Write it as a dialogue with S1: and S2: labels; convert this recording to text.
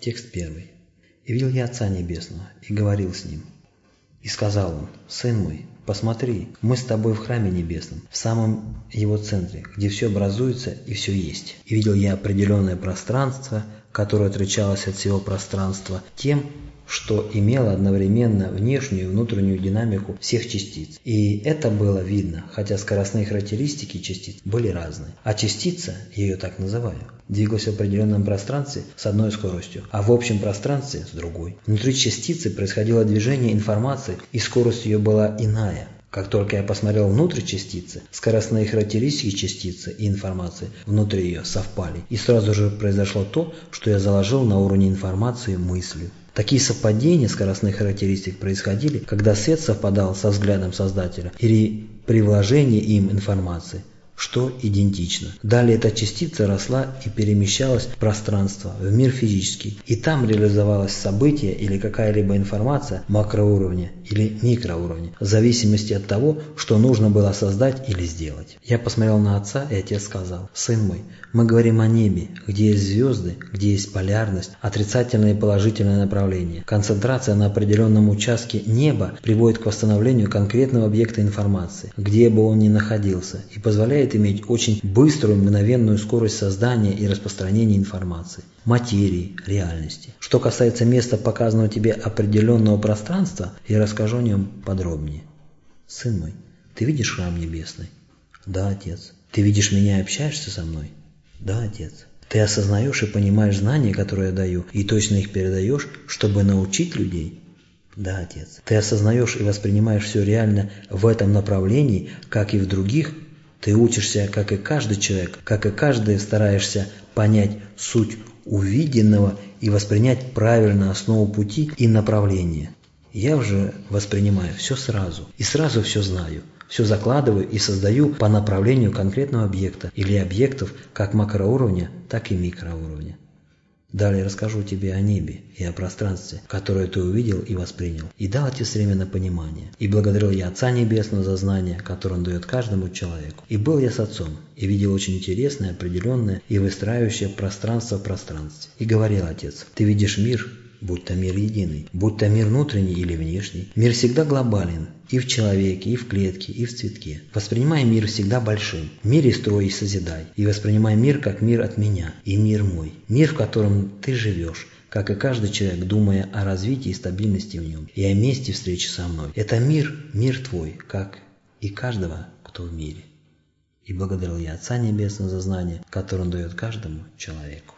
S1: Текст первый. «И видел я Отца Небесного, и говорил с Ним. И сказал Он, Сын мой, посмотри, мы с тобой в храме небесном, в самом его центре, где все образуется и все есть. И видел я определенное пространство, которое отличалось от всего пространства тем, что имело одновременно внешнюю и внутреннюю динамику всех частиц. И это было видно, хотя скоростные характеристики частиц были разные. А частица, ее так называю, двигалась в определенном пространстве с одной скоростью, а в общем пространстве с другой. Внутри частицы происходило движение информации, и скорость ее была иная. Как только я посмотрел внутрь частицы, скоростные характеристики частицы и информации внутри ее совпали, и сразу же произошло то, что я заложил на уровне информации мыслью. Такие совпадения скоростных характеристик происходили, когда свет совпадал со взглядом Создателя или при вложении им информации что идентично. Далее эта частица росла и перемещалась в пространство, в мир физический, и там реализовалось событие или какая-либо информация макроуровня или микроуровня, в зависимости от того, что нужно было создать или сделать. Я посмотрел на отца, и отец сказал, «Сын мой, мы говорим о небе, где есть звезды, где есть полярность, отрицательное и положительное направление. Концентрация на определенном участке неба приводит к восстановлению конкретного объекта информации, где бы он ни находился, и позволяет иметь очень быструю мгновенную скорость создания и распространения информации, материи, реальности. Что касается места показанного тебе определенного пространства, я расскажу о нем подробнее. Сын мой, ты видишь храм небесный? Да, отец. Ты видишь меня и общаешься со мной? Да, отец. Ты осознаешь и понимаешь знания, которые я даю, и точно их передаешь, чтобы научить людей? Да, отец. Ты осознаешь и воспринимаешь все реально в этом направлении, как и в других? Ты учишься, как и каждый человек, как и каждый стараешься понять суть увиденного и воспринять правильно основу пути и направления. Я уже воспринимаю все сразу и сразу все знаю – все закладываю и создаю по направлению конкретного объекта или объектов как макроуровня, так и микроуровня. Далее расскажу тебе о небе и о пространстве, которое ты увидел и воспринял, и дал отец время на понимание. И благодарил я Отца Небесного за знание, которое он дает каждому человеку. И был я с Отцом, и видел очень интересное, определенное и выстраивающее пространство в пространстве. И говорил Отец, ты видишь мир, будь то мир единый, будь то мир внутренний или внешний. Мир всегда глобален, и в человеке, и в клетке, и в цветке. Воспринимай мир всегда большим. В мире строй и созидай. И воспринимай мир как мир от меня, и мир мой. Мир, в котором ты живешь, как и каждый человек, думая о развитии и стабильности в нем, и о месте встречи со мной. Это мир, мир твой, как и каждого, кто в мире. И благодарил я Отца Небесного за знание, которое он дает каждому человеку.